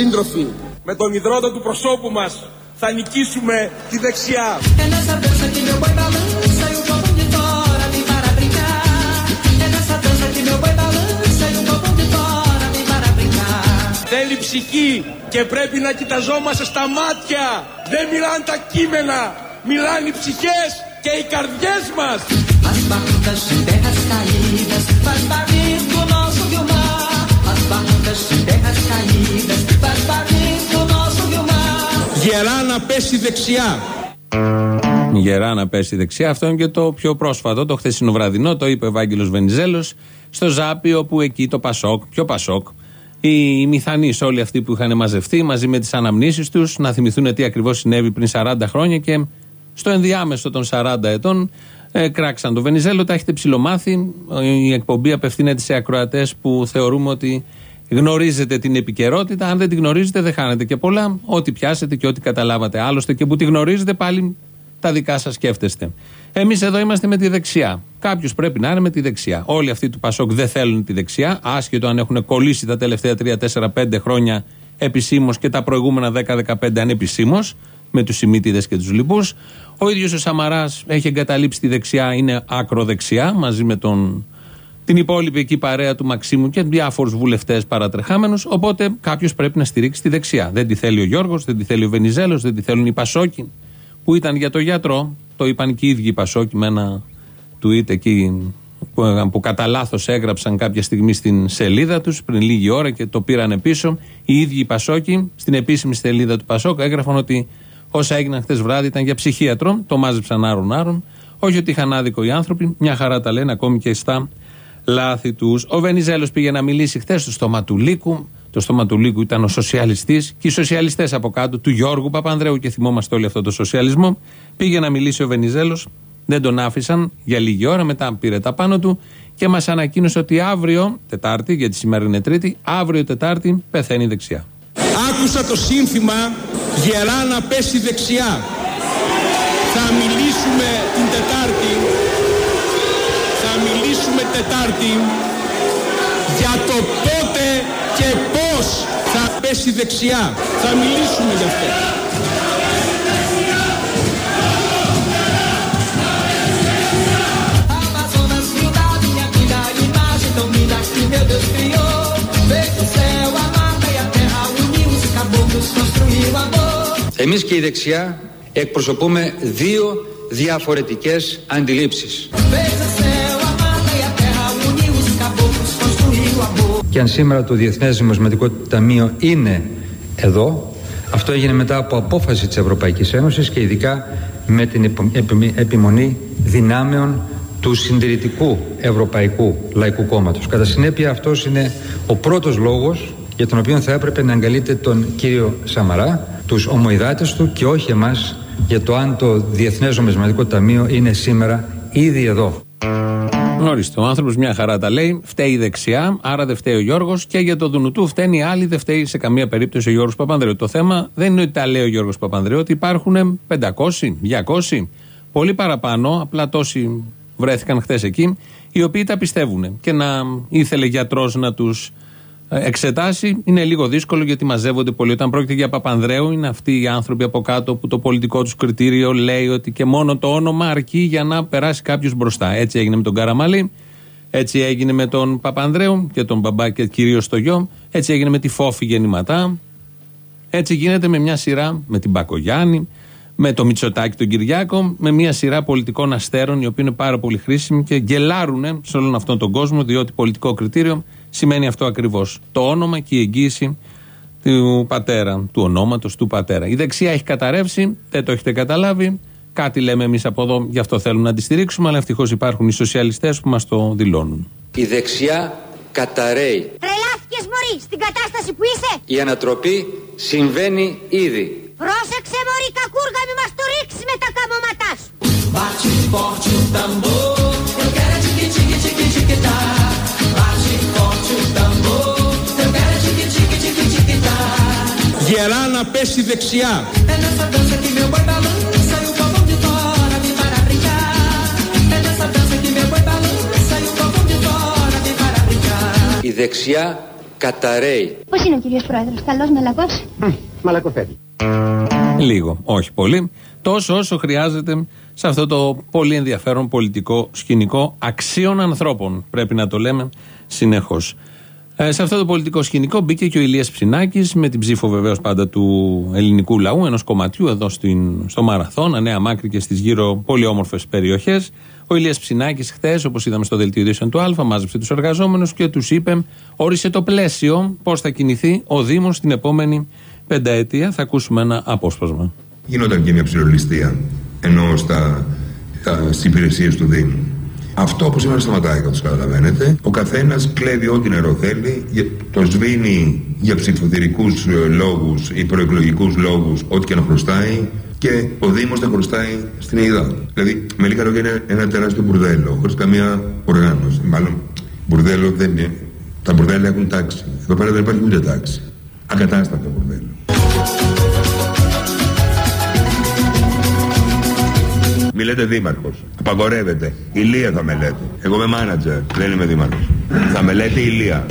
Συντρόφισσες και σύντροφοι, με τον υδρότα του προσώπου μας θα νικήσουμε τη δεξιά. Θέλει ψυχή και πρέπει να κοιταζόμαστε στα μάτια. Δεν μιλάνε τα κείμενα, μιλάνε οι ψυχές και οι καρδιές μας. Γερά να πέσει δεξιά. Γερά να πέσει δεξιά. Αυτό είναι και το πιο πρόσφατο, το χθεσινό βραδινό, το είπε ο Ευάγγελος Βενιζέλος στο Ζάπι, όπου εκεί το Πασόκ, πιο Πασόκ, οι μηθανεί όλοι αυτοί που είχαν μαζευτεί μαζί με τις αναμνήσεις τους να θυμηθούν τι ακριβώς συνέβη πριν 40 χρόνια και στο ενδιάμεσο των 40 ετών ε, κράξαν το Βενιζέλο. Τα έχετε ψηλομάθει. Η εκπομπή απευθύνεται σε ακροατές που θεωρούμε ότι γνωρίζετε την επικαιρότητα. Αν δεν τη γνωρίζετε, δεν χάνετε και πολλά. Ό,τι πιάσετε και ό,τι καταλάβατε. Άλλωστε και που τη γνωρίζετε, πάλι τα δικά σας σκέφτεστε. Εμείς εδώ είμαστε με τη δεξιά. Κάποιος πρέπει να είναι με τη δεξιά. Όλοι αυτοί του Πασόκ δεν θέλουν τη δεξιά, άσχετο αν έχουν κολλήσει τα τελευταία 3, 4, 5 χρόνια επισήμως και τα προηγούμενα 10-15 ανεπισήμω, με τους Σιμίτιδε και τους λοιπούς. Ο ίδιος ο Σαμαράς έχει εγκαταλείψει τη δεξιά, είναι ακροδεξιά, μαζί με τον, την υπόλοιπη εκεί παρέα του Μαξίμου και διάφορους βουλευτές παρατρεχάμενους. Οπότε κάποιος πρέπει να στηρίξει τη δεξιά. Δεν τη θέλει ο Γιώργος, δεν τη θέλει ο Βενιζέλος, δεν τη θέλουν οι Πασόκοι που ήταν για το γιατρό. Το είπαν και οι ίδιοι οι Πασόκοι με ένα tweet εκεί που, που κατά λάθος έγραψαν κάποια στιγμή στην σελίδα τους πριν λίγη ώρα και το πήραν πίσω. Οι ίδιοι οι Πασόκοι στην επίσημη σελίδα του Πασόκ έγραφαν ότι όσα έγιναν χθες βράδυ ήταν για ψυχίατρο. Το μάζεψαν άρον-άρον. Όχι ότι είχαν άδικο οι άνθρωποι, μια χαρά τα λένε ακόμη και στα λάθη τους. Ο Βενιζέλος πήγε να μιλήσει χθες στο στόμα του Λύκου. Το στόμα του Λύκου ήταν ο σοσιαλιστής και οι σοσιαλιστές από κάτω του Γιώργου Παπανδρέου και θυμόμαστε όλοι αυτό το σοσιαλισμό. Πήγε να μιλήσει ο Βενιζέλος, δεν τον άφησαν για λίγη ώρα, μετά πήρε τα πάνω του και μας ανακοίνωσε ότι αύριο, Τετάρτη, γιατί σήμερα είναι Τρίτη, αύριο Τετάρτη πεθαίνει δεξιά. Άκουσα το σύνθημα γερά να πέσει δεξιά. Θα μιλήσουμε την Τετάρτη, θα μιλήσουμε Τετάρτη για το πότε και πώς θα πέσει δεξιά. Θα μιλήσουμε γι' αυτό. Εμείς και η δεξιά εκπροσωπούμε δύο διαφορετικές αντιλήψεις. Και αν σήμερα το Διεθνές Νομισματικό Ταμείο είναι εδώ, αυτό έγινε μετά από απόφαση της Ευρωπαϊκής Ένωσης και ειδικά με την επιμονή δυνάμεων του συντηρητικού Ευρωπαϊκού Λαϊκού Κόμματος. Κατά συνέπεια αυτός είναι ο πρώτος λόγος για τον οποίο θα έπρεπε να αγκαλείτε τον κύριο Σαμαρά, τους ομοειδάτες του και όχι εμάς για το αν το Διεθνές Νομισματικό Ταμείο είναι σήμερα ήδη εδώ. Γνώριστε, ο άνθρωπος μια χαρά τα λέει. Φταίει η δεξιά, άρα δεν φταίει ο Γιώργος. Και για το Δουνουτού φταίνει οι άλλοι, δεν φταίει σε καμία περίπτωση ο Γιώργος Παπανδρέου. Το θέμα δεν είναι ότι τα λέει ο Γιώργος Παπανδρέου, ότι υπάρχουν 500, 200, πολύ παραπάνω. Απλά τόσοι βρέθηκαν χθες εκεί, οι οποίοι τα πιστεύουν. Και να ήθελε γιατρός να τους εξετάσει είναι λίγο δύσκολο γιατί μαζεύονται πολύ. Όταν πρόκειται για Παπανδρέου, είναι αυτοί οι άνθρωποι από κάτω που το πολιτικό τους κριτήριο λέει ότι και μόνο το όνομα αρκεί για να περάσει κάποιος μπροστά. Έτσι έγινε με τον Καραμαλή, έτσι έγινε με τον Παπανδρέου και τον μπαμπά και κυρίως το γιο, έτσι έγινε με τη Φόφη γεννηματά, έτσι γίνεται με μια σειρά με την Πακογιάννη, με το Μητσοτάκι τον Κυριάκο, με μια σειρά πολιτικών αστέρων οι οποίοι είναι πάρα πολύ χρήσιμοι και γελάρουν σε όλον αυτόν τον κόσμο, διότι πολιτικό κριτήριο σημαίνει αυτό ακριβώς. Το όνομα και η εγγύηση του πατέρα, του ονόματος του πατέρα. Η δεξιά έχει καταρρεύσει, δεν το έχετε καταλάβει. Κάτι λέμε εμείς από εδώ, γι' αυτό θέλουμε να τη στηρίξουμε, αλλά ευτυχώς υπάρχουν οι σοσιαλιστές που μας το δηλώνουν. Η δεξιά καταραίει. Τρελάθηκες μωρή, στην κατάσταση που είσαι. Η ανατροπή συμβαίνει ήδη. Πρόσεξε μωρή κακούργα, μη μας το ρίξεις με τα καμώματά σου. Γερά να πέσει δεξιά. Η δεξιά καταραίει. Πώς είναι ο κύριος Πρόεδρος, καλός μαλακός; Μαλακοφέρει. Λίγο, όχι πολύ. Τόσο όσο χρειάζεται σε αυτό το πολύ ενδιαφέρον πολιτικό σκηνικό αξίων ανθρώπων. Πρέπει να το λέμε συνεχώς. Ε, σε αυτό το πολιτικό σκηνικό μπήκε και ο Ηλίας Ψινάκης με την ψήφο βεβαίως πάντα του ελληνικού λαού, ενός κομματιού εδώ στην, στο Μαραθώνα, Νέα Μάκρη και στις γύρω πολύ όμορφες περιοχές. Ο Ηλίας Ψινάκης χθες, όπως είδαμε στο δελτίο ειδήσεων του Α, μάζεψε τους εργαζόμενους και τους είπε, όρισε το πλαίσιο πώς θα κινηθεί ο Δήμος την επόμενη πενταετία. Θα ακούσουμε ένα απόσπασμα. Γινόταν και μια ψηρολιστία ενώ στα, στις υπηρεσίες του Δήμου. Αυτό όπω σήμερα σταματάει, όπω καταλαβαίνετε. Ο καθένας κλέβει ό,τι νερό θέλει, το σβήνει για ψηφοδηρικούς λόγους ή προεκλογικούς λόγους, ό,τι και να χρωστάει, και ο Δήμος θα χρωστάει στην ΕΙΔΑ. Δηλαδή, με λίγα λόγια, είναι ένα τεράστιο μπουρδέλο, χωρίς καμία οργάνωση. Μάλλον, μπουρδέλο δεν είναι. Τα μπουρδέλα έχουν τάξη. Εδώ πέρα δεν υπάρχει ούτε τάξη. Ακατάστατο μπουρδέλο. Μη λέτε δήμαρχος. Απαγορεύεται. Ηλία θα με λέτε. Εγώ είμαι μάνατζερ. Δεν είμαι δήμαρχος. Θα με λέτε ηλία.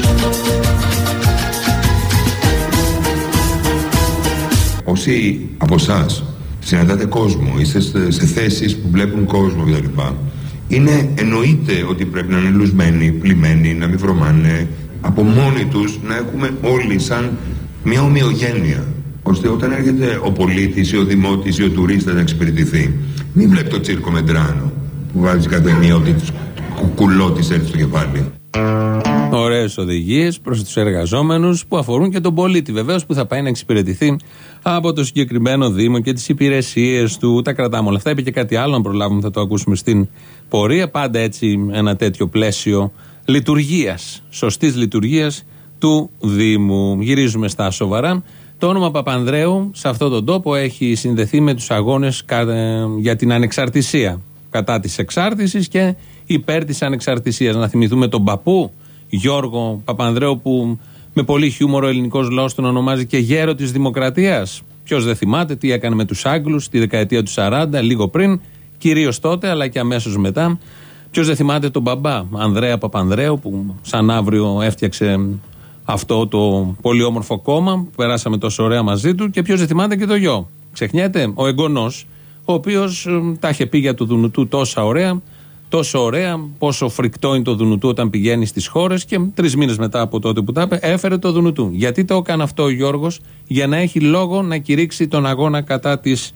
Όσοι από εσάς συναντάτε κόσμο, είστε σε θέσεις που βλέπουν κόσμο κτλ. Είναι εννοείται ότι πρέπει να είναι λουσμένοι, πλημμένοι, να μην βρωμάνε, από μόνοι τους να έχουμε όλοι σαν μια ομοιογένεια ώστε όταν έρχεται ο πολίτης ή ο δημότης ή ο τουρίστας να εξυπηρετηθεί μην βλέπεις το τσίρκο Μεντράνο που βάζεις κάθε μία ότι κουκουλό της έρθει στο κεφάλι. Ωραίες οδηγίες προς τους εργαζόμενους που αφορούν και τον πολίτη βεβαίως που θα πάει να εξυπηρετηθεί από το συγκεκριμένο Δήμο και τις υπηρεσίες του. Τα κρατάμε όλα αυτά. Είπε και κάτι άλλο, αν προλάβουμε, θα το ακούσουμε στην πορεία. Πάντα έτσι ένα τέτοιο πλαίσιο λειτουργίας, σωστής λειτουργίας του Δήμου. Γυρίζουμε στα σοβαρά. Το όνομα Παπανδρέου σε αυτόν τον τόπο έχει συνδεθεί με τους αγώνες για την ανεξαρτησία. Κατά της εξάρτησης και υπέρ της ανεξαρτησίας. Να θυμηθούμε τον παππού Γιώργο Παπανδρέου που με πολύ χιούμορο ο ελληνικός λαός τον ονομάζει και γέρο της δημοκρατίας. Ποιος δεν θυμάται τι έκανε με τους Άγγλους τη δεκαετία του 40, λίγο πριν, κυρίως τότε αλλά και αμέσως μετά. Ποιος δεν θυμάται τον μπαμπά Ανδρέα Παπανδρέου που σαν αύριο έφτιαξε αυτό το πολύ όμορφο κόμμα που περάσαμε τόσο ωραία μαζί του και ποιος δεν θυμάται και το γιο. Ξεχνιέται, ο εγγονός, ο οποίος ε, τα είχε πει για το Δουνουτού τόσα ωραία, τόσο ωραία, πόσο φρικτό είναι το Δουνουτού όταν πηγαίνει στις χώρες και τρεις μήνες μετά από τότε που τα είπε, έφερε το Δουνουτού. Γιατί το έκανε αυτό ο Γιώργος, για να έχει λόγο να κηρύξει τον αγώνα κατά της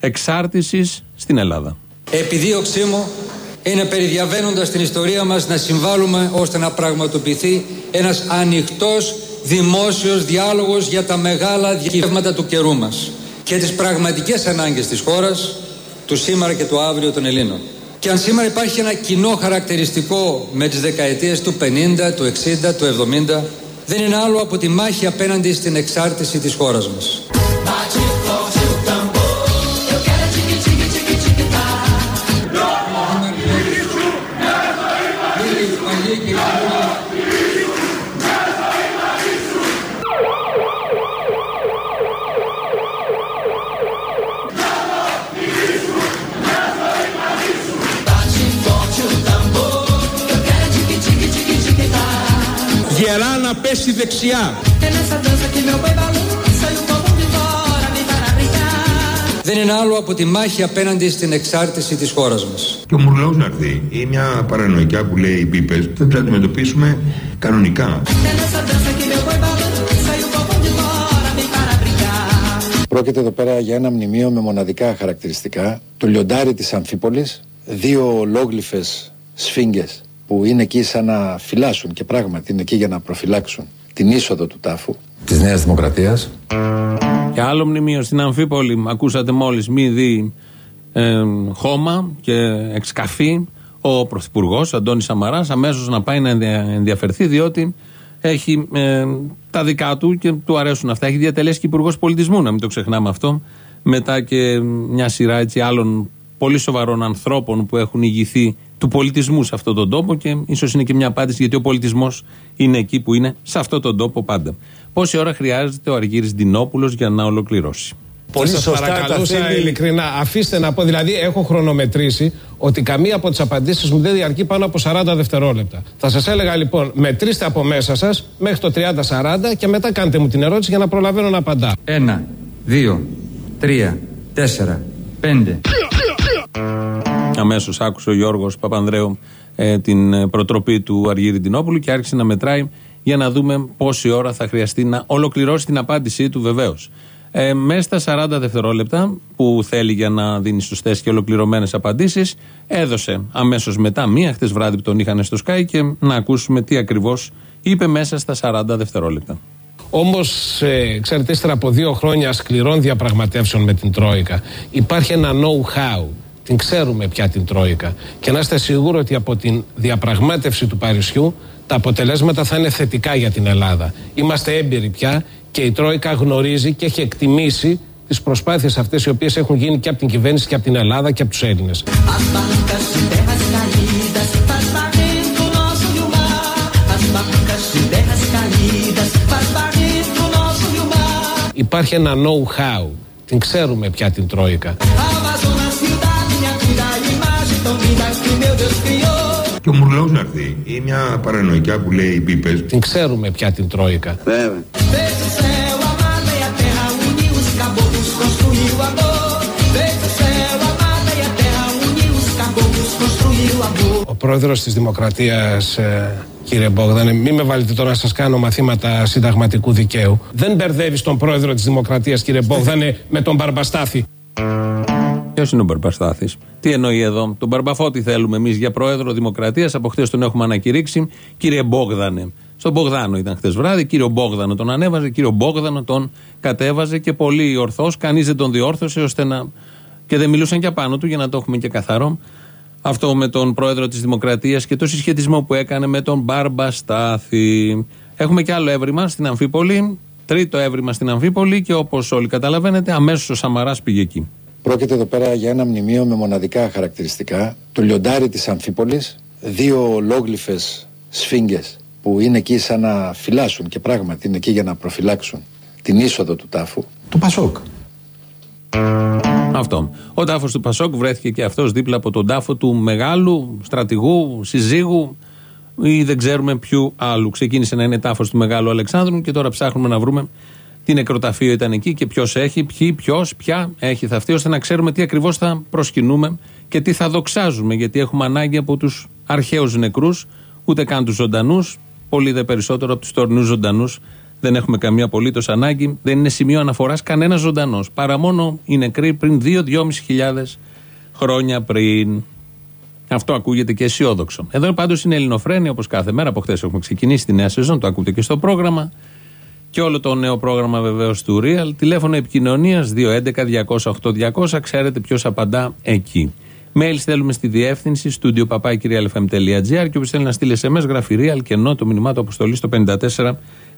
εξάρτησης στην Ελλάδα. Επιδίωξή μου είναι περιδιαβαίνοντας την ιστορία μας να συμβάλλουμε ώστε να πραγματοποιηθεί ένας ανοιχτός δημόσιος διάλογος για τα μεγάλα διεύματα του καιρού μας και τις πραγματικές ανάγκες της χώρας, του σήμερα και του αύριο των Ελλήνων. Και αν σήμερα υπάρχει ένα κοινό χαρακτηριστικό με τις δεκαετίες του 50, του 60, του 70, δεν είναι άλλο από τη μάχη απέναντι στην εξάρτηση της χώρας μας. Δεξιά. Δεν είναι άλλο από τη μάχη απέναντι στην εξάρτηση της χώρας μας. Και ο Μουρλός να έρθει ή μια παρανοϊκά που λέει οι πίπες δεν πρέπει να αντιμετωπίσουμε κανονικά. Πρόκειται εδώ πέρα για ένα μνημείο με μοναδικά χαρακτηριστικά. Το λιοντάρι της Αμφίπολης, δύο ολόγλυφες σφίγγες που είναι εκεί σαν να φυλάσσουν και πράγματι είναι εκεί για να προφυλάξουν την είσοδο του τάφου. Της Νέας Δημοκρατίας. Και άλλο μνημείο στην Αμφίπολη. Ακούσατε μόλις μη δει ε, χώμα και εξκαφή ο Πρωθυπουργός Αντώνης Σαμαράς αμέσως να πάει να ενδιαφερθεί διότι έχει ε, τα δικά του και του αρέσουν αυτά. Έχει διατελέσει και υπουργός πολιτισμού, να μην το ξεχνάμε αυτό. Μετά και μια σειρά έτσι άλλων πολύ σοβαρών ανθρώπων που έχουν ηγηθεί του πολιτισμού σε αυτόν τον τόπο και ίσως είναι και μια απάντηση γιατί ο πολιτισμός είναι εκεί που είναι, σε αυτόν τον τόπο πάντα. Πόση ώρα χρειάζεται ο Αργύρης Ντινόπουλος για να ολοκληρώσει; Πολύ σας σωστά παρακαλούσα τα θέλει. ειλικρινά. Αφήστε να πω, δηλαδή έχω χρονομετρήσει ότι καμία από τις απαντήσεις μου δεν διαρκεί πάνω από 40 δευτερόλεπτα. Θα σας έλεγα λοιπόν, μετρήστε από μέσα σας μέχρι το 30-40 και μετά κάντε μου την ερώτηση για να προλαβαίνω να απαντάω. Ένα, δύο, τρία, τέσσερα, πέντε. Αμέσως άκουσε ο Γιώργος Παπανδρέου ε, την ε, προτροπή του Αργύρι Τινόπουλου και άρχισε να μετράει για να δούμε πόση ώρα θα χρειαστεί να ολοκληρώσει την απάντησή του βεβαίως. Ε, μέσα στα 40 δευτερόλεπτα που θέλει για να δίνει σωστές και ολοκληρωμένες απαντήσεις, έδωσε αμέσως μετά μία χτες βράδυ που τον είχαν στο Sky και να ακούσουμε τι ακριβώς είπε μέσα στα 40 δευτερόλεπτα. Όμως, ε, ξέρετε, ύστερα από δύο χρόνια σκληρών διαπραγματεύσεων με την Τρόικα, υπάρχει ένα know-how. Την ξέρουμε πια την Τρόικα. Και να είστε σίγουροι ότι από την διαπραγμάτευση του Παρισιού τα αποτελέσματα θα είναι θετικά για την Ελλάδα. Είμαστε έμπειροι πια και η Τρόικα γνωρίζει και έχει εκτιμήσει τις προσπάθειες αυτές οι οποίες έχουν γίνει και από την κυβέρνηση και από την Ελλάδα και από τους Έλληνες. Υπάρχει ένα know-how. Την ξέρουμε πια την Τρόικα. Και ο Μουρλός να έρθει. Ή μια παρανοϊκιά που λέει οι πίπες. Την ξέρουμε πια την Τρόικα. Ο πρόεδρος της Δημοκρατίας, ε, κύριε Μπόγδανε, μην με βάλετε τώρα να σας κάνω μαθήματα συνταγματικού δικαίου. Δεν μπερδεύεις τον πρόεδρο της Δημοκρατίας, κύριε Μπόγδανε, με τον Μπαρμπαστάθη. Ποιος είναι ο Μπαρμπαστάθης, τι εννοεί εδώ; Τον Μπαρμπαφώτη θέλουμε εμείς για πρόεδρο Δημοκρατίας. Από χτε τον έχουμε ανακηρύξει. Κύριε Μπόγδανε. Στον Μπογδάνο ήταν χτε βράδυ. Κύριο Μπόγδανο τον ανέβαζε. Κύριο Μπόγδανο τον κατέβαζε και πολύ ορθώς. Κανείς δεν τον διόρθωσε ώστε να. και δεν μιλούσαν και πάνω του για να το έχουμε και καθαρό. Αυτό με τον πρόεδρο της Δημοκρατίας και το συσχετισμό που έκανε με τον Μπαρμπαστάθη. Έχουμε και άλλο έβριμα στην Αμφίπολη. Τρίτο έβριμα στην Αμφίπολη και όπως όλοι καταλαβαίνετε, αμέσως ο Σαμαράς πήγε εκεί. Πρόκειται εδώ πέρα για ένα μνημείο με μοναδικά χαρακτηριστικά. Το λιοντάρι της Αμφίπολης, δύο ολόγλυφες σφίγγες που είναι εκεί σαν να φυλάσσουν και πράγματι είναι εκεί για να προφυλάξουν την είσοδο του τάφου. Του Πασόκ. Αυτό. Ο τάφος του Πασόκ βρέθηκε και αυτός δίπλα από τον τάφο του μεγάλου στρατηγού, συζύγου ή δεν ξέρουμε ποιου άλλου. Ξεκίνησε να είναι τάφος του μεγάλου Αλεξάνδρου και τώρα ψάχνουμε να βρούμε τι νεκροταφείο ήταν εκεί και ποιος έχει, ποιοι, ποιος, ποια έχει θαυτεί, ώστε να ξέρουμε τι ακριβώς θα προσκυνούμε και τι θα δοξάζουμε. Γιατί έχουμε ανάγκη από τους αρχαίους νεκρούς, ούτε καν τους ζωντανούς, πολύ δε περισσότερο από τους τωρινούς ζωντανούς. Δεν έχουμε καμία απολύτως ανάγκη. Δεν είναι σημείο αναφοράς κανένας ζωντανός. Παρά μόνο οι νεκροί πριν 2-2.500 χρόνια πριν. Αυτό ακούγεται και αισιόδοξο. Εδώ πάντως είναι Ελληνοφρένη, όπως κάθε μέρα από χθες έχουμε ξεκινήσει τη νέα σεζόν, το ακούτε και στο πρόγραμμα. Και όλο το νέο πρόγραμμα βεβαίως του Real. Τηλέφωνο επικοινωνίας 211-208-200. Ξέρετε ποιος απαντά εκεί. Mail στέλνουμε στη διεύθυνση studio papakirialfm.gr και όποιος θέλει να στείλει SMS γράφει Real και ενώ το μηνυμά του αποστολής στο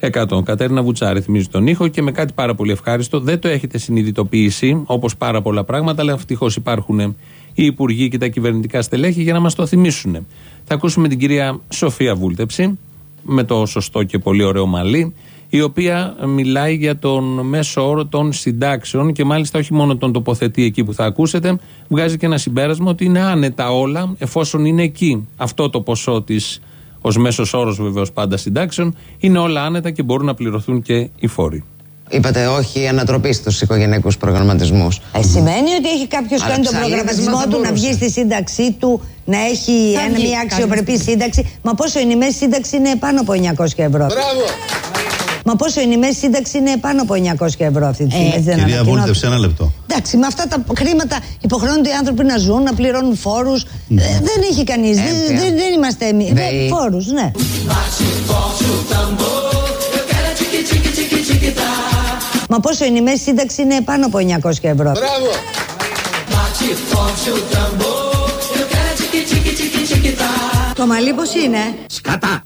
54%. Κατέρινα Βουτσάρη θυμίζει τον ήχο και με κάτι πάρα πολύ ευχάριστο. Δεν το έχετε συνειδητοποιήσει όπως πάρα πολλά πράγματα, αλλά ευτυχώς υπάρχουν οι υπουργοί και τα κυβερνητικά στελέχη για να μας το θυμίσουν. Θα ακούσουμε την κυρία Σοφία Βούλτεψη με το σωστό και πολύ ωραίο μαλλί η οποία μιλάει για τον μέσο όρο των συντάξεων και μάλιστα όχι μόνο τον τοποθετεί εκεί που θα ακούσετε, βγάζει και ένα συμπέρασμα ότι είναι άνετα όλα εφόσον είναι εκεί. Αυτό το ποσό της ως μέσος όρος βεβαίως πάντα συντάξεων είναι όλα άνετα και μπορούν να πληρωθούν και οι φόροι. Είπατε όχι ανατροπή στους οικογενειακούς προγραμματισμούς. Ε, σημαίνει ότι έχει κάποιος κάνει τον προγραμματισμό του να βγει στη σύνταξή του, να έχει Θα ένα, βγει, μια κάνει. αξιοπρεπή σύνταξη. Μα πόσο είναι η μέση σύνταξη είναι πάνω από 900 ευρώ. Μπράβο! Μα πόσο είναι η μέση σύνταξη είναι πάνω από 900 ευρώ αυτή τη στιγμή. έτσι δεν Κυρία ανακοινώθηκε. Βούλτευση, ένα λεπτό. Εντάξει, με αυτά τα χρήματα υποχρεώνονται οι άνθρωποι να ζουν, να πληρώνουν φόρους. δεν έχει κανείς. δεν, Έμφυα. δεν, δεν είμαστε εμείς. ΔΕΗ. Φόρους, ναι. Μα πόσο είναι η μέση σύνταξη είναι πάνω από 900 ευρώ. Μπράβο! Το μαλλί πώς είναι; Σκατά.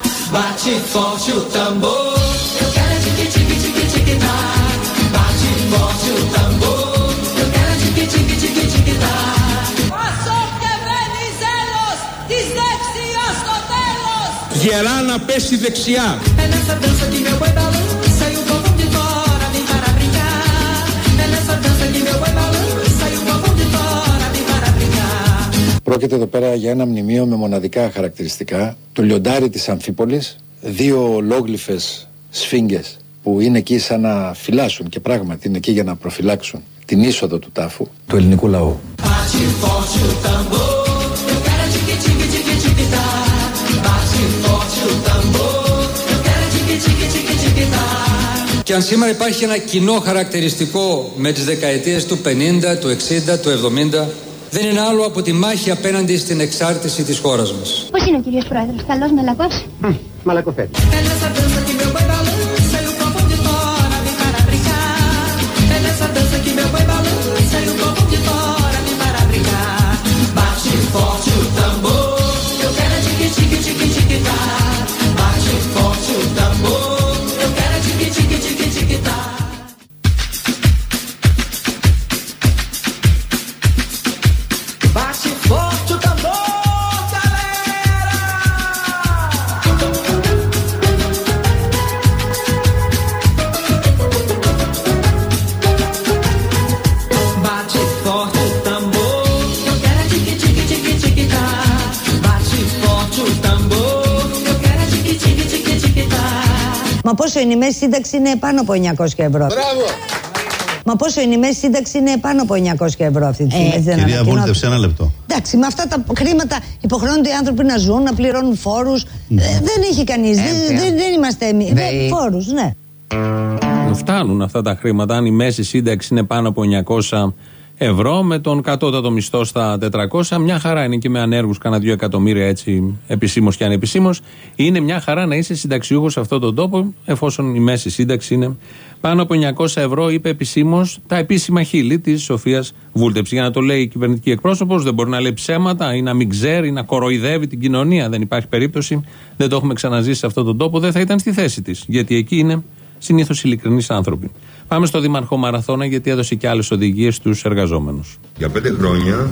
Γερά να πέσει δεξιά. Πρόκειται εδώ πέρα για ένα μνημείο με μοναδικά χαρακτηριστικά. Το λιοντάρι της Αμφίπολης, δύο ολόγλυφες σφίγγες που είναι εκεί σαν να φυλάσσουν και πράγματι είναι εκεί για να προφυλάξουν την είσοδο του τάφου του ελληνικού λαού. Και αν σήμερα υπάρχει ένα κοινό χαρακτηριστικό με τις δεκαετίες του 50, του 60, του 70, δεν είναι άλλο από τη μάχη απέναντι στην εξάρτηση της χώρας μας. Πώς είναι ο κύριος Πρόεδρος, καλός μαλακός; Μαλακοφέτη. Μα πόσο είναι η μέση σύνταξη είναι πάνω από 900 ευρώ. Μπράβο! Μα πόσο είναι η μέση σύνταξη είναι πάνω από 900 ευρώ αυτή τη στιγμή. έτσι δεν Κυρία ανακοινώθηκε. Βούλτευση, ένα λεπτό. Εντάξει, με αυτά τα χρήματα υποχρεώνονται οι άνθρωποι να ζουν, να πληρώνουν φόρους. δεν έχει κανείς. δεν, Έμφυα. δεν, δεν είμαστε εμείς. ΔΕΗ. Φόρους, ναι. Φτάνουν αυτά τα χρήματα. Αν η μέση σύνταξη είναι πάνω από 900 ευρώ, με τον κατώτατο μισθό στα 400, μια χαρά είναι και με ανέργους κάνα 2 εκατομμύρια έτσι επισήμως και ανεπισήμως. Είναι μια χαρά να είσαι συνταξιούχος σε αυτόν τον τόπο, εφόσον η μέση σύνταξη είναι πάνω από 900 ευρώ, είπε επισήμως τα επίσημα χείλη της Σοφίας Βούλτεψη. Για να το λέει η κυβερνητική εκπρόσωπος, δεν μπορεί να λέει ψέματα ή να μην ξέρει, να κοροϊδεύει την κοινωνία. Δεν υπάρχει περίπτωση. Δεν το έχουμε ξαναζήσει σε αυτόν τον τόπο, δεν θα ήταν στη θέση της. Γιατί εκεί είναι συνήθως ειλικρινείς άνθρωποι. Πάμε στο Δήμαρχο Μαραθώνα, γιατί έδωσε και άλλες οδηγίες στους εργαζόμενους. Για πέντε χρόνια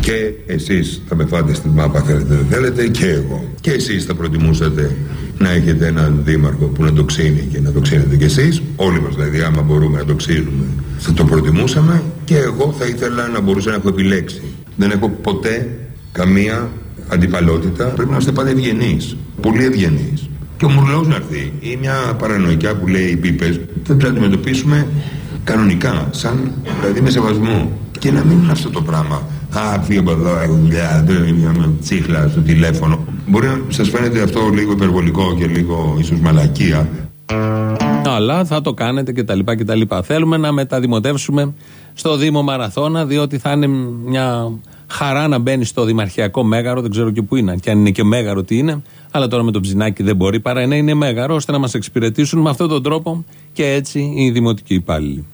και εσείς θα με φάτε στην μάπα θέλετε δεν θέλετε και εγώ. Και εσείς θα προτιμούσατε να έχετε έναν δήμαρχο που να το ξύνει και να το ξύνετε κι εσείς. Όλοι μας δηλαδή άμα μπορούμε να το ξύνουμε θα το προτιμούσαμε και εγώ θα ήθελα να μπορούσα να έχω επιλέξει. Δεν έχω ποτέ καμία αντιπαλότητα. Πρέπει να είστε πάντα ευγενείς. Πολύ ευγενείς. Και ο μουρλός να έρθει ή μια παρανοϊκιά που λέει οι πίπες θα την αντιμετωπίσουμε κανονικά, σαν δηλαδή με σεβασμό. Και να μην είναι αυτό το πράγμα. Α, φύγε από εδώ, έχω δουλειά, δεν είναι μια τσίχλα στο τηλέφωνο. Μπορεί να σας φαίνεται αυτό λίγο υπερβολικό και λίγο ίσως μαλακία. Αλλά θα το κάνετε κτλ. κτλ. Θέλουμε να μεταδημοτεύσουμε στο Δήμο Μαραθώνα, διότι θα είναι μια χαρά να μπαίνει στο Δημαρχιακό Μέγαρο. Δεν ξέρω και πού είναι, και αν είναι και Μέγαρο τι είναι. Αλλά τώρα με το ψινάκι δεν μπορεί παρά να είναι Μέγαρο, ώστε να μας εξυπηρετήσουν με αυτόν τον τρόπο και έτσι οι δημοτικοί υπάλληλοι.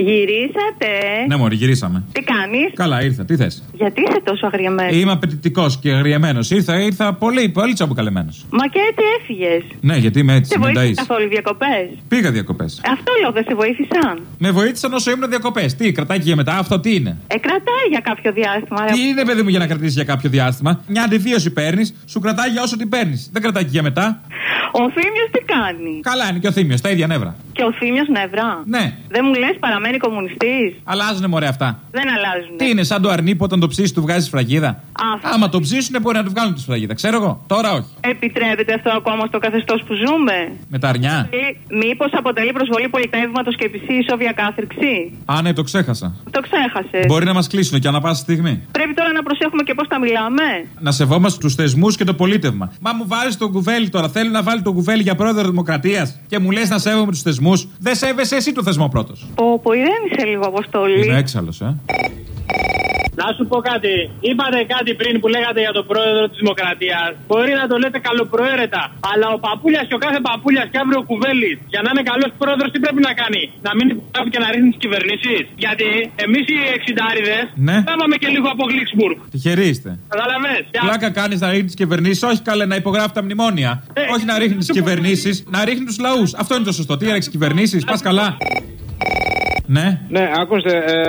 Γυρίσατε; Ναι, Μωρή, γυρίσαμε. Τι κάνεις, Καλά, ήρθα. Τι θες; Γιατί είσαι τόσο αγριεμένος; Είμαι απαιτητικός και αγριεμένος. Ήρθα, ήρθα πολύ, πολύ τσαμποκαλεμένο. Μα και έτσι έφυγες. Ναι, γιατί είμαι έτσι, Σε με βοήθησαν ταΐς. καθόλου διακοπές; Πήγα διακοπές. Αυτό λέω, δεν σε βοήθησαν. Με βοήθησαν όσο ήμουν διακοπές. Τι, κρατάκι για μετά, αυτό τι είναι; Ε, κρατάει για κάποιο διάστημα. Τι είναι, παιδί μου, για να κρατήσεις για κάποιο διάστημα; Μια αντιβίωση παίρνεις, σου κρατάει για όσο την παίρνεις. Δεν κρατάει και για μετά. Ο Θήμιος τι κάνει; Καλά είναι και ο Θήμιος, τα ίδια νεύρα. Και ο Θήμιος νευρά. Ναι. Δεν μου λες παραμένει κομμουνιστής; Αλλάζουνε μωρέ αυτά. Δεν αλλάζουν. Τι είναι, σαν το αρνί που όταν το ψήσεις του βγάζεις φραγίδα; Α. Άμα το ψήσουνε μπορεί να του βγάλουν τη σφραγίδα. Ξέρω εγώ. Τώρα όχι. Επιτρέπεται αυτό ακόμα στο καθεστώς που ζούμε; Με τα αρνιά; Μήπως αποτελεί προσβολή πολιτεύματο και επισή ισόβια κάθερξη. Α, ναι, το ξέχασα. Το ξέχασες. Μπορεί να μας κλείσουν και ανά πάσα στιγμή. Πρέπει τώρα να προσέχουμε και πώς τα μιλάμε. Να σεβόμαστε τους θεσμούς και το πολίτευμα. Μα μου βάζει τον κουβέλι τώρα. Θέλει να βάλει τον κουβέλι για πρόεδρο Δημοκρατίας και μου λες να σέβομαι τους θεσμούς. Δεν σέβεσαι εσύ το θεσμό πρώτος. Πω, πω, ηρέμησε λίγο αποστολή. Είμαι έξαλλος, ε. Να σου πω κάτι. Είπατε κάτι πριν που λέγατε για τον πρόεδρο της Δημοκρατίας. Μπορεί να το λέτε καλοπροαίρετα. Αλλά ο παππούλια και ο κάθε παππούλια και αύριο κουβέλης για να είναι καλός πρόεδρος τι πρέπει να κάνει; Να μην υπογράφει και να ρίχνει τις κυβερνήσεις; Γιατί εμείς οι εξιντάριδες Ναι. θάβαμε και λίγο από Γλίξμπουργκ. Τυχεροί είστε. Καταλαβέ. Πλάκα κάνεις να ρίχνεις τις κυβερνήσεις, όχι καλέ να υπογράφει τα μνημόνια. όχι να ρίχνεις τις κυβερνήσεις, να ρίχνει τους λαούς. Αυτό είναι το σωστό. Τι έριξε κυβερνήσεις, πας καλά. Ναι. Ναι, ακούστε, ε,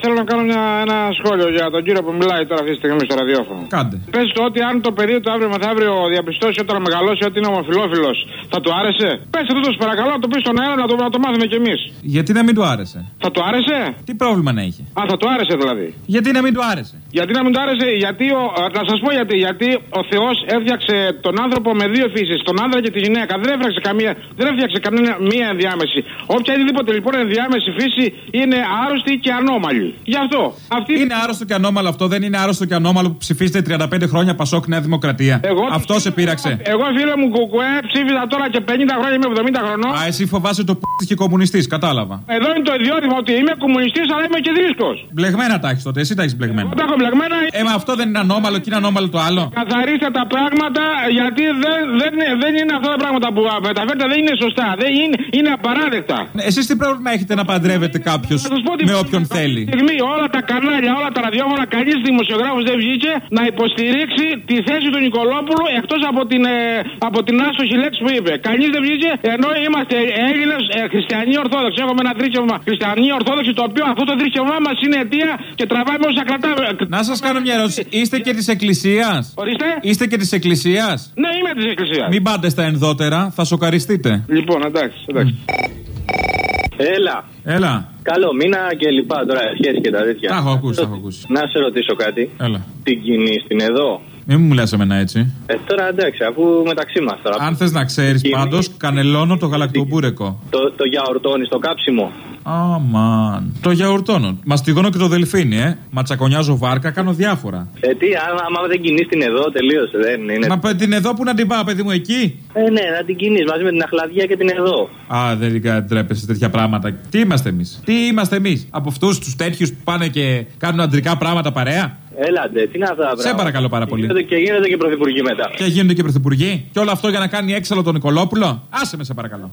θέλω να κάνω μια, ένα σχόλιο για τον κύριο που μιλάει τώρα αυτή τη στιγμή στο ραδιόφωνο. Κάντε. Πες το ότι αν το παιδί του αύριο μεθαύριο διαπιστώσει όταν μεγαλώσει ότι είναι ομοφυλόφιλος, θα του άρεσε; Πες το του παρακαλώ, να το πεις στον αέρα να το, να το μάθουμε κι εμείς. Γιατί να μην του άρεσε; Θα του άρεσε; Τι πρόβλημα να είχε; Α, θα του άρεσε δηλαδή. Γιατί να μην του άρεσε; Γιατί να μην του άρεσε, γιατί ο, να σας πω γιατί. Γιατί ο Θεός έφτιαξε τον άνθρωπο με δύο φύσεις, τον άντρα και τη γυναίκα. Δεν έφτιαξε καμία, δεν έφτιαξε καμία μία ενδιάμεση. Όποια οτιδήποτε λοιπόν ενδιάμεση φύση είναι άρρωστη και ανώμαλη. Γι' αυτό. Αυτή... Είναι άρρωστο και ανώμαλο αυτό, δεν είναι άρρωστο και ανώμαλο που ψηφίσετε 35 χρόνια Πασόκ Νέα Δημοκρατία. Εγώ αυτό σε πείραξε. Εγώ φίλε μου κουκουέ ψήφιζα τώρα και 50 χρόνια είμαι 70 χρονών. Α, εσύ φοβάσαι το πς και κομμουνιστής, κατάλαβα. Εδώ είναι το ιδιότυπο ότι είμαι κομμουνιστής αλλά είμαι και δίσκος. Μπλεγμένα τα έχεις τότε, εσύ τα έχεις μπλεγμένα. Τα έχω μπλεγμένα. Ε, μα αυτό δεν είναι ανώμαλο και είναι ανώμαλο το άλλο. Καθαρίστε τα πράγματα γιατί δεν, δεν, δεν είναι αυτά τα πράγματα που μεταφέρετε, δεν είναι σωστά. Δεν είναι, είναι απαράδεκτα. Εσείς τι πρόβλημα έχετε να παντρεύετε κάποιος με όποιον θέλει. Στιγμή όλα τα κανάλια, όλα τα ραδιόφωνα, κανείς δημοσιογράφος δεν βγήκε να υποστηρίξει τη θέση του Νικολόπουλου εκτός από την, ε, από την άστοχη λέξη που είπε. Κανείς δεν βγήκε ενώ είμαστε Έλληνες ε, χριστιανοί Ορθόδοξοι. Έχουμε ένα δρύσευμα χριστιανοί Ορθόδοξοι το οποίο αυτό το δρύσευμά μας είναι αιτία και τραβάμε όσα κρατάμε. Να σας κάνω μια ερώτηση. Είστε και της Εκκλησίας; Ορίστε. Είστε και της Εκκλησίας; Ναι, είμαι της Εκκλησίας. Μην πάτε στα ενδότερα, θα σοκαριστείτε. Λοιπόν, εντάξει, εντάξει. Έλα. Έλα. Καλό μήνα και λοιπά τώρα, σχέση και τα τέτοια. Τα έχω ακούσει, τα έχω ακούσει. Να σε ρωτήσω κάτι. Έλα. Την κοινή στην εδώ. Μην μου λε εμένα έτσι. Ε, τώρα εντάξει, αφού μεταξύ μας τώρα. Αν θες να ξέρεις, πάντως κανελώνω το γαλακτομπούρεκο. Το, το γιαουρτώνει στο κάψιμο. Αμαν. Το γιαουρτώνω. Μαστιγώνω και το δελφίνι, ε. Ματσακονιάζω βάρκα, κάνω διάφορα. Ε, τι, άμα, άμα δεν κινείς την εδώ, τελείωσε. Δεν είναι. Μα παι, την εδώ που να την πάω, παιδί μου, εκεί; Ε, ναι, να την κινείς μαζί με την αχλαδιά και την εδώ. Α, δεν τρέπεσαι τέτοια πράγματα. Τι είμαστε εμείς; Τι είμαστε εμείς; Από αυτούς τους τέτοιους που πάνε και κάνουν αντρικά πράγματα παρέα; Έλαντε, τι είναι αυτά τα πράγματα. Σε παρακαλώ πάρα πολύ. Και γίνονται και πρωθυπουργοί μετά. Και γίνονται και πρωθυπουργοί. Και όλο αυτό για να κάνει έξαλλο τον Νικολόπουλο. Άσε με, σε παρακαλώ.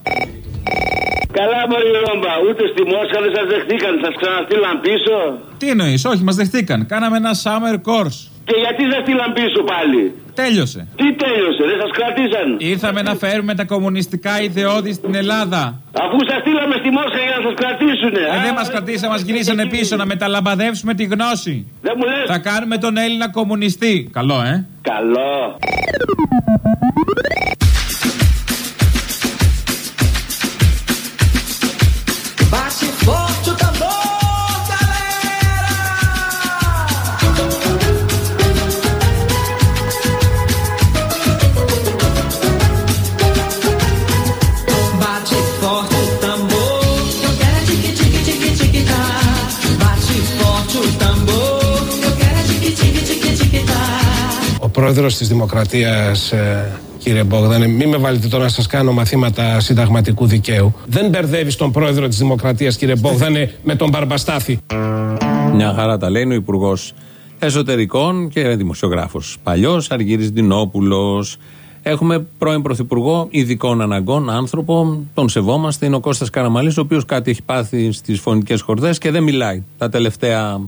Καλά, Μωρή Ρόμπα. Ούτε στη Μόσχα δεν σας δεχτήκαν. Σας ξαναστείλαν πίσω. Τι εννοείς, όχι, μας δεχτήκαν. Κάναμε ένα summer course. Και γιατί σας στείλαν πίσω πάλι; Τέλειωσε. Τι τέλειωσε, δεν σας κρατήσαν; Ήρθαμε να φέρουμε τα κομμουνιστικά ιδεώδη στην Ελλάδα. Αφού σας στείλαμε στη Μόσχα για να σας κρατήσουνε. Ε, δεν μας κρατήσαν, μας γυρίσανε πίσω να μεταλαμπαδεύσουμε τη γνώση. Δεν μου λες. Θα κάνουμε τον Έλληνα κομμουνιστή. Καλό, ε; Καλό. Πρόεδρος της Δημοκρατίας, ε, κύριε Μπόγδανε, μην με βάλετε τώρα να σας κάνω μαθήματα συνταγματικού δικαίου. Δεν μπερδεύεις τον πρόεδρο της Δημοκρατίας, κύριε Μπόγδανε, με τον Μπαρμπαστάθη. Μια χαρά τα λέει είναι ο Υπουργός Εσωτερικών και δημοσιογράφος. Παλιός Αργύρης Δινόπουλος. Έχουμε πρώην Πρωθυπουργό ειδικών αναγκών, άνθρωπο, τον σεβόμαστε. Είναι ο Κώστας Καραμαλής, ο οποίος κάτι έχει πάθει στις φωνικέ χορδές και δεν μιλάει. Τα τελευταία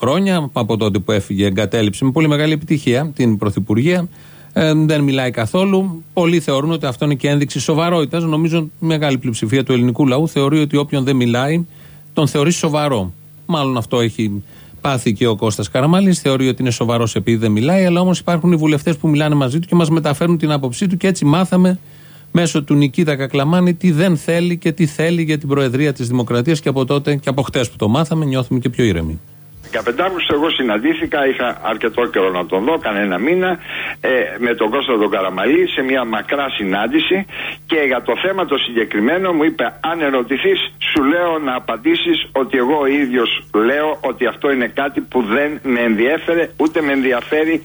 χρόνια, από τότε που έφυγε, εγκατέλειψε με πολύ μεγάλη επιτυχία την Πρωθυπουργία. Ε, δεν μιλάει καθόλου. Πολλοί θεωρούν ότι αυτό είναι και ένδειξη σοβαρότητας. Νομίζω η μεγάλη πλειοψηφία του ελληνικού λαού θεωρεί ότι όποιον δεν μιλάει τον θεωρεί σοβαρό. Μάλλον αυτό έχει πάθει και ο Κώστας Καραμαλής. Θεωρεί ότι είναι σοβαρός επειδή δεν μιλάει. Αλλά όμως υπάρχουν οι βουλευτές που μιλάνε μαζί του και μας μεταφέρουν την άποψή του. Και έτσι μάθαμε μέσω του Νικήτα Κακλαμάνη τι δεν θέλει και τι θέλει για την Προεδρία της Δημοκρατίας. Και από τότε και από χτες που το μάθαμε, νιώθουμε και πιο ήρεμοι. 15 Αύγουστο εγώ συναντήθηκα, είχα αρκετό καιρό να τον δω, κανένα μήνα, ε, με τον Κώστα τον Καραμαλή σε μια μακρά συνάντηση και για το θέμα το συγκεκριμένο μου είπε αν ερωτηθείς σου λέω να απαντήσεις ότι εγώ ο ίδιος λέω ότι αυτό είναι κάτι που δεν με ενδιέφερε ούτε με ενδιαφέρει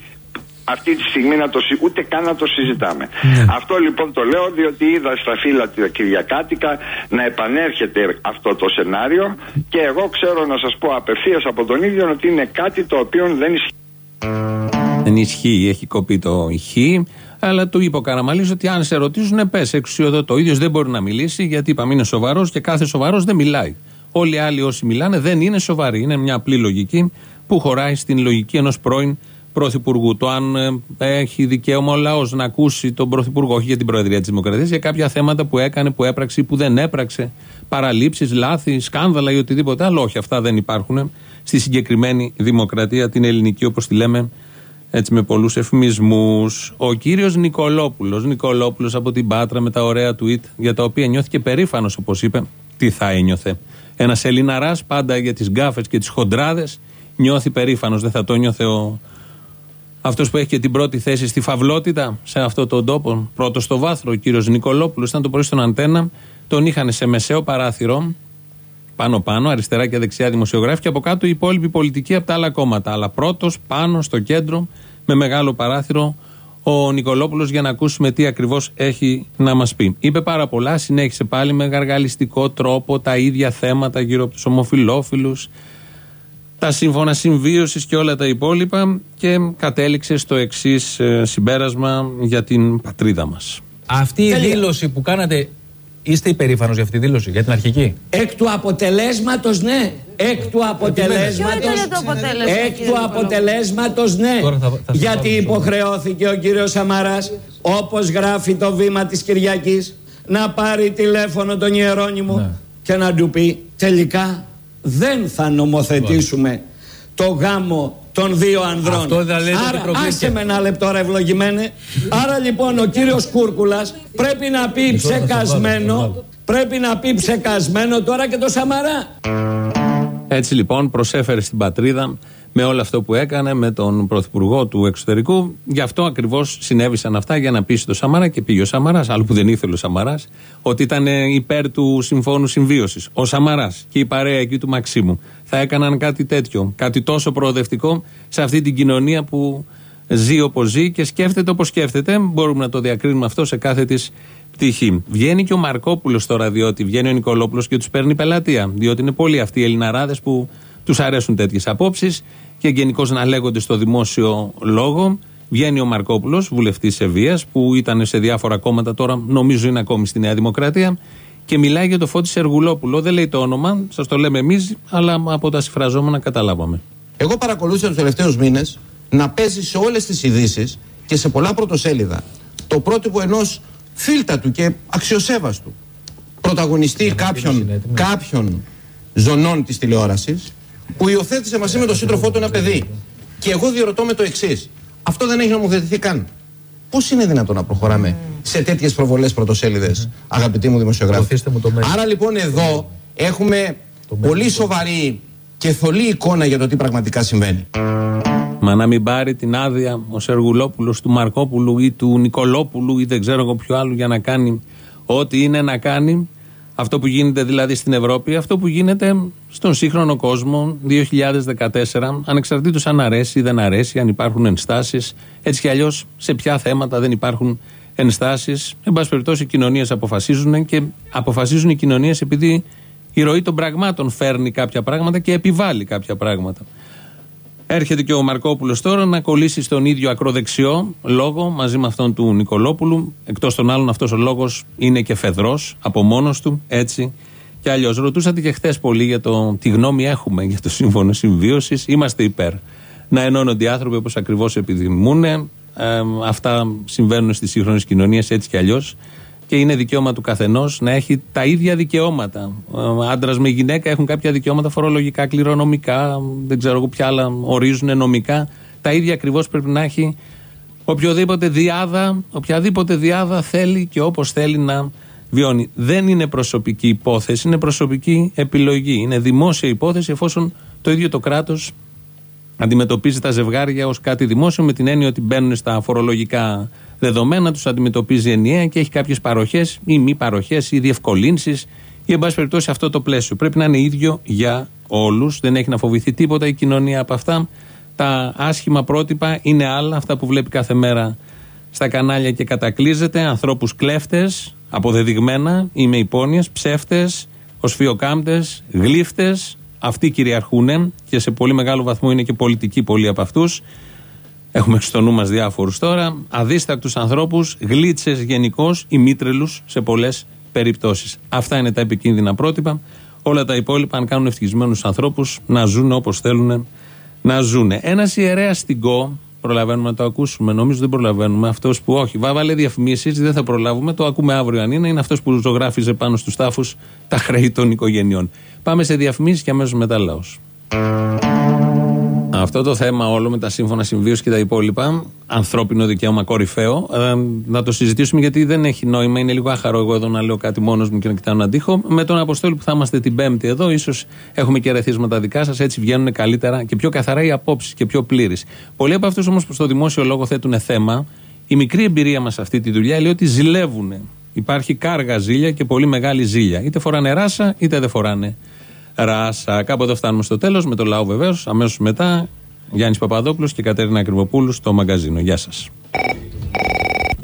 αυτή τη στιγμή να το, συ- ούτε καν να το συζητάμε. Αυτό λοιπόν το λέω διότι είδα στα φύλλα τα Κυριακάτικα να επανέρχεται αυτό το σενάριο και εγώ ξέρω να σας πω απευθείας από τον ίδιο ότι είναι κάτι το οποίο δεν ισχύει. Δεν ισχύει, έχει κοπεί το ηχή. Αλλά του είπε ο Καραμαλής ότι αν σε ρωτήσουν, πες εξουσιοδοτό. Ο ίδιος δεν μπορεί να μιλήσει γιατί είπαμε είναι σοβαρός και κάθε σοβαρός δεν μιλάει. Όλοι οι άλλοι όσοι μιλάνε δεν είναι σοβαροί. Είναι μια απλή λογική που χωράει στην λογική ενός πρώην Πρωθυπουργού. Το αν ε, έχει δικαίωμα ο λαός να ακούσει τον Πρωθυπουργό, όχι για την Προεδρία της Δημοκρατίας, για κάποια θέματα που έκανε, που έπραξε ή που δεν έπραξε, παραλήψεις, λάθη, σκάνδαλα ή οτιδήποτε άλλο. Όχι, αυτά δεν υπάρχουν στη συγκεκριμένη δημοκρατία, την ελληνική, όπως τη λέμε έτσι με πολλούς ευμισμού. Ο κύριος Νικολόπουλος, Νικολόπουλος από την Πάτρα με τα ωραία tweet, για τα οποία νιώθηκε περήφανος, όπως είπε, τι θα ένιωθε. Ένας Ελληναρά πάντα για τις γκάφες και τις χοντράδες νιώθει περήφανος. Δεν θα το νιώθε ο... αυτός που έχει και την πρώτη θέση στη φαυλότητα σε αυτόν τον τόπο. Πρώτος στο βάθρο, ο κύριος Νικολόπουλος ήταν το πρωί στον Αντένα. Τον είχαν σε μεσαίο παράθυρο, πάνω-πάνω, αριστερά και δεξιά δημοσιογράφοι και από κάτω η υπόλοιπη πολιτική από τα άλλα κόμματα. Αλλά πρώτος, πάνω, στο κέντρο, με μεγάλο παράθυρο, ο Νικολόπουλος για να ακούσουμε τι ακριβώς έχει να μας πει. Είπε πάρα πολλά, συνέχισε πάλι με γαργαλιστικό τρόπο τα ίδια θέματα γύρω από τους ομοφυλόφιλου, τα σύμφωνα συμβίωσης και όλα τα υπόλοιπα και κατέληξε στο εξής συμπέρασμα για την πατρίδα μας. Αυτή η δήλωση που κάνατε, είστε υπερήφανος για αυτή τη δήλωση, για την αρχική; Εκ του αποτελέσματος, ναι. Εκ του αποτελέσματος. Ποιο ήταν το αποτέλεσμα, Εκ κύριε του Νικολόπουλο; αποτελέσματος, ναι. Τώρα θα- θα Γιατί συζητάμε υποχρεώθηκε ο κύριος Σαμαράς, όπως γράφει το βήμα της Κυριακής, να πάρει τηλέφωνο τον Ιερόνιμο Ναι. και να του πει τελικά δεν θα νομοθετήσουμε το γάμο των δύο ανδρών. Αυτό δεν λέτε ότι Άρα, προκλήθηκε. άσε με ένα λεπτό ρε ευλογημένε. Άρα λοιπόν ο κύριος Κούρκουλας πρέπει να πει Μισό λεπτό, θα το βάλω, θα το ψεκασμένο, βάλω. πρέπει να πει ψεκασμένο τώρα και το Σαμαρά. Έτσι λοιπόν προσέφερε στην πατρίδα με όλο αυτό που έκανε με τον Πρωθυπουργό του Εξωτερικού. Γι' αυτό ακριβώς συνέβησαν αυτά για να πείσει το Σαμαρά και πήγε ο Σαμαράς, άλλο που δεν ήθελε ο Σαμαράς, ότι ήταν ε, υπέρ του Συμφώνου Συμβίωσης. Ο Σαμαράς και η παρέα εκεί του Μαξίμου θα έκαναν κάτι τέτοιο, κάτι τόσο προοδευτικό σε αυτή την κοινωνία που ζει όπως ζει και σκέφτεται όπως σκέφτεται. Μπορούμε να το διακρίνουμε αυτό σε κάθε της πτυχή. Βγαίνει και ο Μαρκόπουλος τώρα, διότι βγαίνει ο Νικολόπουλος και τους παίρνει πελατεία. Διότι είναι πολλοί αυτοί οι Ελληναράδες που τους αρέσουν τέτοιες απόψεις και γενικώς να λέγονται στο δημόσιο λόγο. Βγαίνει ο Μαρκόπουλος, βουλευτής Ευεία, που ήταν σε διάφορα κόμματα, τώρα νομίζω είναι ακόμη στη Νέα Δημοκρατία, και μιλάει για το Φώτη Σεργουλόπουλο. Δεν λέει το όνομα, σας το λέμε εμείς, αλλά από τα συμφραζόμενα καταλάβαμε. Εγώ παρακολούθησα τους τελευταίους μήνες να παίζει σε όλες τις ειδήσεις και σε πολλά πρωτοσέλιδα το πρότυπο ενός φίλτατου και αξιοσέβαστου πρωταγωνιστή κάποιων, κάποιων ζωνών της τηλεόρασης που υιοθέτησε μαζί με τον σύντροφό του ένα παιδί. Και εγώ διαρωτώ με το εξής. Αυτό δεν έχει νομοθετηθεί καν. Πώς είναι δυνατόν να προχωράμε σε τέτοιες προβολές πρωτοσέλιδες, αγαπητοί μου δημοσιογράφοι; Άρα λοιπόν εδώ έχουμε πολύ σοβαρή και θολή εικόνα για το τι πραγματικά συμβαίνει. Μα να μην πάρει την άδεια ο Σεργουλόπουλος του Μαρκόπουλου ή του Νικολόπουλου ή δεν ξέρω εγώ ποιο άλλου για να κάνει ό,τι είναι να κάνει. Αυτό που γίνεται δηλαδή στην Ευρώπη, αυτό που γίνεται στον σύγχρονο κόσμο 2014, ανεξαρτήτως αν αρέσει ή δεν αρέσει, αν υπάρχουν ενστάσεις, έτσι κι αλλιώς σε ποια θέματα δεν υπάρχουν ενστάσεις. Εν πάση περιπτώσει οι κοινωνίες αποφασίζουν και αποφασίζουν οι κοινωνίες επειδή η ροή των πραγμάτων φέρνει κάποια πράγματα και επιβάλλει κάποια πράγματα. Έρχεται και ο Μαρκόπουλος τώρα να κολλήσει στον ίδιο ακροδεξιό λόγο μαζί με αυτόν του Νικολόπουλου. Εκτός των άλλων, αυτός ο λόγος είναι και φεδρός από μόνος του, έτσι και αλλιώς. Ρωτούσατε και χθες πολύ για το τι γνώμη έχουμε για το σύμφωνο συμβίωσης. Είμαστε υπέρ. Να ενώνονται οι άνθρωποι όπως ακριβώς επιθυμούν. Ε, αυτά συμβαίνουν στι σύγχρονε κοινωνίε έτσι και αλλιώς. Και είναι δικαίωμα του καθενός να έχει τα ίδια δικαιώματα. Ε, Άντρας με γυναίκα έχουν κάποια δικαιώματα φορολογικά, κληρονομικά, δεν ξέρω εγώ ποια άλλα ορίζουν νομικά. Τα ίδια ακριβώς πρέπει να έχει οποιοδήποτε διάδα, οποιαδήποτε διάδα θέλει και όπως θέλει να βιώνει. Δεν είναι προσωπική υπόθεση, είναι προσωπική επιλογή. Είναι δημόσια υπόθεση εφόσον το ίδιο το κράτος αντιμετωπίζει τα ζευγάρια ως κάτι δημόσιο με την έννοια ότι μπαίνουν στα φορολογικά δεδομένα, τους αντιμετωπίζει ενιαία και έχει κάποιες παροχές ή μη παροχές ή διευκολύνσεις ή εν πάση περιπτώσει αυτό το πλαίσιο. Πρέπει να είναι ίδιο για όλους. Δεν έχει να φοβηθεί τίποτα η κοινωνία από αυτά. Τα άσχημα πρότυπα είναι άλλα, αυτά που βλέπει κάθε μέρα στα κανάλια και κατακλείζεται. Ανθρώπους κλέφτες, αποδεδειγμένα ή με υπόνοιες, ψεύτες, οσφιοκάμπτες, γλύφτες. Αυτοί κυριαρχούν και σε πολύ μεγάλο βαθμό είναι και πολιτικοί πολλοί από αυτούς. Έχουμε στο νου μας διάφορους τώρα. Αδίστακτους ανθρώπους, γλίτσες γενικώς ή μήτρελους σε πολλές περιπτώσεις. Αυτά είναι τα επικίνδυνα πρότυπα. Όλα τα υπόλοιπα, αν κάνουν ευτυχισμένους ανθρώπους να ζουν όπως θέλουν να ζουν. Ένας ιερέας στην ΚΟ Προλαβαίνουμε να το ακούσουμε. Νομίζω δεν προλαβαίνουμε. Αυτός που όχι, βάλε διαφημίσεις, δεν θα προλάβουμε. Το ακούμε αύριο αν είναι. Είναι αυτός που ζωγράφιζε πάνω στους τάφους τα χρέη των οικογενειών. Πάμε σε διαφημίσεις και αμέσως μετά λαός. Αυτό το θέμα όλο με τα σύμφωνα συμβίωσης και τα υπόλοιπα, ανθρώπινο δικαίωμα κορυφαίο, ε, να το συζητήσουμε γιατί δεν έχει νόημα. Είναι λίγο άχαρο εγώ εδώ να λέω κάτι μόνος μου και να κοιτάω έναν τοίχο. Με τον Αποστόλη που θα είμαστε την Πέμπτη εδώ, ίσως έχουμε και ρεθίσματα δικά σας, έτσι βγαίνουν καλύτερα και πιο καθαρά οι απόψεις και πιο πλήρεις. Πολλοί από αυτούς όμως που στο δημόσιο λόγο θέτουν θέμα, η μικρή εμπειρία μας σε αυτή τη δουλειά λέει ότι ζηλεύουν. Υπάρχει κάργα ζήλια και πολύ μεγάλη ζήλια. Είτε φοράνε ράσα, είτε δεν φοράνε ράσα. Κάπου εδώ φτάνουμε στο τέλος, με το λαό βεβαίως. Αμέσως μετά Γιάννης Παπαδόπουλος και Κατέρινα Ακριβοπούλου στο μαγκαζίνο. Γεια σας.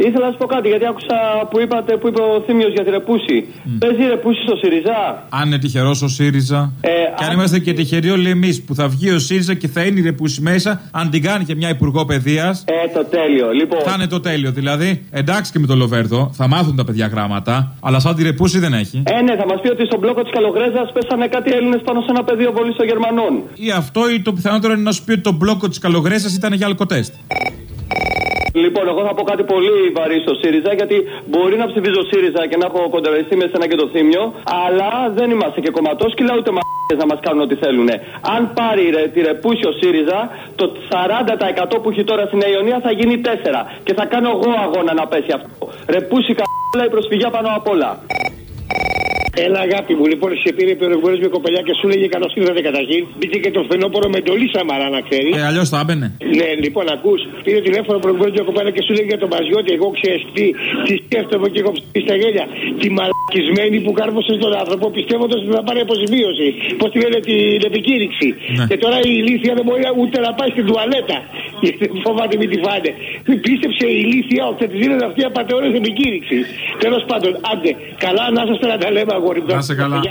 Ήθελα να σου πω κάτι, γιατί άκουσα που, είπατε, που είπε ο Θήμιος για τη Ρεπούση. Παίζει Ρεπούση στο ΣΥΡΙΖΑ. Αν είναι τυχερός ο ΣΥΡΙΖΑ. Ε, και αν είμαστε και τυχεροί όλοι εμείς που θα βγει ο ΣΥΡΙΖΑ και θα είναι η Ρεπούση μέσα, αν την κάνει και μια υπουργό παιδείας. Ε, το τέλειο. Λοιπόν. Θα είναι το τέλειο. Δηλαδή, εντάξει και με το Λοβέρδο, θα μάθουν τα παιδιά γράμματα, αλλά σαν τη Ρεπούση δεν έχει. Ε, ναι, θα μας πει ότι στον μπλόκο της Καλογρέζας πέσανε κάτι Έλληνες πάνω σε ένα πεδίο βολής των Γερμανών. Ή αυτό ή το πιθανότερο είναι να σου πει ότι το μπλόκο της Καλογρέζας ήταν για αλκοτέστ. Λοιπόν, εγώ θα πω κάτι πολύ βαρύ στο ΣΥΡΙΖΑ, γιατί μπορεί να ψηφίζω ΣΥΡΙΖΑ και να έχω κοντραβεστεί με σένα και το θύμιο, αλλά δεν είμαστε και κομματόσκυλα ούτε μαλάκες να μας κάνουν ό,τι θέλουν. Αν πάρει ρε, τη ρεπούση ο ΣΥΡΙΖΑ, το 40% που έχει τώρα στην Αιωνία θα γίνει 4. Και θα κάνω εγώ αγώνα να πέσει αυτό. Ρεπούση καλά η προσφυγιά πάνω απ' όλα. Έλα, αγάπη μου, λοιπόν, σε πήρε προηγουμένω με κοπελιά και σου λέγε καλώς ήρθατε καταρχήν. Μπήκε και το φθινόπωρο με εντολή Σαμαρά, να ξέρεις. Ε, αλλιώς θα έμπαινε. Ναι, λοιπόν, ακούς. Πήρε τηλέφωνο προηγουμένως μια κοπέλα και σου λέγε για τον Παζιώτη. Εγώ ξέρεις τι, τι σκέφτομαι και έχω ψηφίσει στα γέλια. Τη μαλακισμένη που κάρβωσε στον άνθρωπο πιστεύοντας ότι θα πάρει αποζημίωση. Πώς τη λένε την επικήρυξη. Ναι. Και τώρα η ηλίθεια δεν μπορεί ούτε να πάει στην τουαλέτα. Γιατί φοβάται μην τη φάνε. Πίστεψε η ηλίθεια ότι θα της δίνουν αυτή απαταιώνες επικήρυξη. Τέλος πάντων, άντε, καλά να είσαστε να τα λέμε αγόρι μου. Να σε καλά.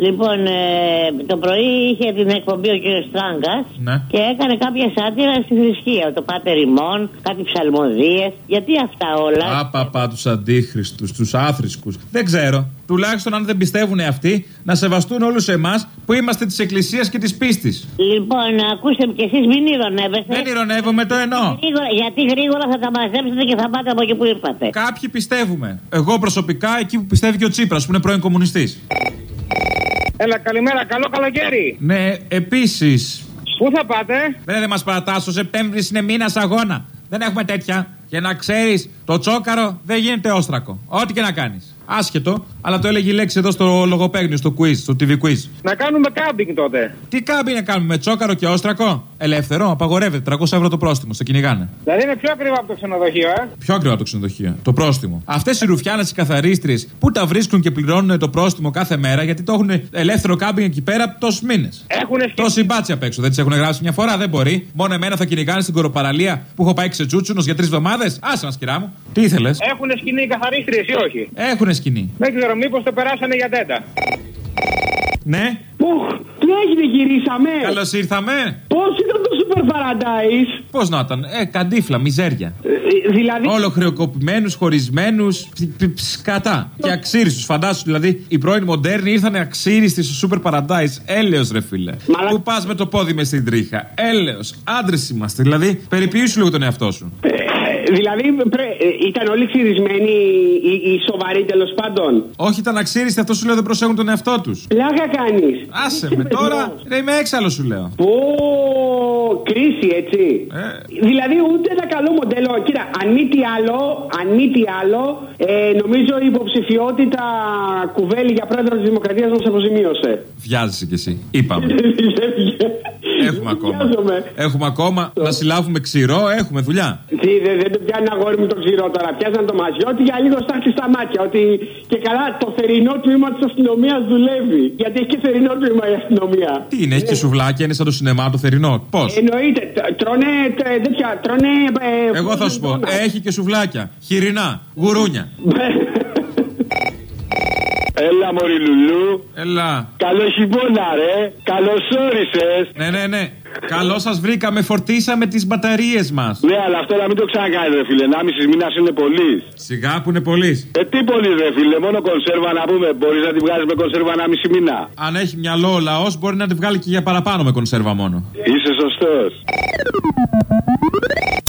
Γεια. Λοιπόν, ε, το πρωί είχε την εκπομπή ο κ. Στράγκα Ναι. και έκανε κάποια σάτυρα στη θρησκεία. Το Πάτερ Ιμών, κάτι ψαλμοδίες. Γιατί αυτά όλα; Άπαπα τους αντίχρηστου, τους άθρησκους. Δεν ξέρω. Τουλάχιστον αν δεν πιστεύουν αυτοί, να σεβαστούν όλους εμάς που είμαστε της Εκκλησίας και της πίστης. Λοιπόν, ακούστε με κι εσείς, μην ηρωνεύεστε. Δεν ηρωνεύομαι, το εννοώ. Γρήγορα, γιατί γρήγορα θα τα μαζέψετε και θα πάτε από εκεί που ήρθατε. Κάποιοι πιστεύουμε. Εγώ προσωπικά εκεί που πιστεύει και ο Τσίπρας που είναι πρώην κομμουνιστής. Έλα, καλημέρα, καλό καλοκαίρι. Ναι, επίσης. Πού θα πάτε; Δεν, δεν μας παρατά. Ο Σεπτέμβρης είναι μήνας αγώνα. Δεν έχουμε τέτοια. Και να ξέρεις, το τσόκαρο δεν γίνεται όστρακο. Ό,τι και να κάνεις. Άσχετο, αλλά το έλεγε η λέξη εδώ στο λογοπαίγνιο, στο quiz, στο TV quiz. Να κάνουμε κάμπινγκ τότε. Τι κάμπι να κάνουμε, με τσόκαρο και όστρακο; Ελεύθερο, απαγορεύεται. 300 ευρώ το πρόστιμο, στο κυνηγάνε. Δηλαδή είναι πιο ακριβό από το ξενοδοχείο, ε; Πιο ακριβό το ξενοδοχείο. Το πρόστιμο. Αυτές οι ρουφιάνες, οι καθαρίστρε, που τα βρίσκουν και πληρώνουν το πρόστιμο κάθε μέρα, γιατί το έχουν ελεύθερο κάμπινγκ εκεί πέρα τόσους μήνες. Έχουνε Τόση μπάτσια απ' έξω. Δεν τις έχουν γράψει μια φορά, δεν μπορεί. Μόνο εμένα θα κυνηγάνε στην κοροπαραλία που έχω πάει ξετζούτσουνο για τρεις εβδομάδες. Άσε μας, κυρά μου. Τι ήθελες; Έχουν σκηνή οι καθαρίστριες ή όχι; Έχουν σκηνή. Δεν ξέρω, μήπως το περάσανε για τέτα. Ναι. Πουχ, τι έγινε, γυρίσαμε; Καλώς ήρθαμε. Πώς ήταν το Super Paradise; Πώς να ήταν; Ε, καντίφλα, μιζέρια. Ε, δηλαδή. Όλο χρεοκοπημένου, χωρισμένου, σκατά. Και αξίριστους. Φαντάσου δηλαδή, οι πρώην μοντέρνοι ήρθαν αξίριστοι στο Super Paradise. Έλεος, ρε φίλε. Μαλα- Πού πας με το πόδι μες στην τρίχα; Έλεος. Άντρες είμαστε. Δηλαδή, περιποιήσου λίγο τον εαυτό σου. Ε, δηλαδή, πρέ- ε, ήταν όλοι ξυρισμένοι οι, οι σοβαροί τέλος πάντων. Όχι, ήταν αξίριστοι, αυτό σου λέω δεν προσέχουν τον εαυτό τους. Πλάκα κάνεις. Άσε με τώρα. Ρε, είμαι έξαλλος σου λέω. Πω, κρίση, έτσι. Ε. Δηλαδή, ούτε ένα καλό μοντέλο. Κοίτα, αν μη τι άλλο, αν μη τι άλλο ε, νομίζω η υποψηφιότητα κουβέλη για πρόεδρο της Δημοκρατίας μας αποζημίωσε. Βιάζεσαι κι εσύ. Είπαμε. Έχουμε ακόμα. Βιάζομαι. Έχουμε ακόμα να συλλάβουμε ξηρό, έχουμε δουλειά. Τι, δεν, δεν το πιάνει αγόρι μου το ξηρό τώρα. Πιάσαν το μαζιώτη για λίγο στάχτη στα μάτια. Ότι και καλά το θερινό τμήμα της αστυνομίας δουλεύει. Γιατί έχει και θερινό τμήμα η αστυνομία. Τι είναι, έχει και σουβλάκια, είναι σαν το σινεμά το θερινό. Πώς; Εννοείται. τ- Τρώνε τε- τέτοια. Τρώνε. ε, Εγώ θα σου πω, έχει και σουβλάκια. Χοιρινά, γουρούνια. Έλα, Μωρή Λουλού. Έλα. Καλό χειμώνα, ρε. Καλώς όρισες. Ναι, ναι, ναι. Καλώς σας βρήκαμε, φορτίσαμε τις μπαταρίες μας. Ναι, αλλά αυτό να μην το ξανακάνει, ρε φίλε. 1,5 μήνας είναι πολύ. Σιγά που είναι πολύ. Ε, τι πολύ, ρε φίλε. Μόνο κονσέρβα να πούμε. Μπορείς να τη βγάλεις με κονσέρβα 1,5 μήνα. Αν έχει μυαλό ο λαός, μπορεί να τη βγάλει και για παραπάνω με κονσέρβα μόνο. upstairs.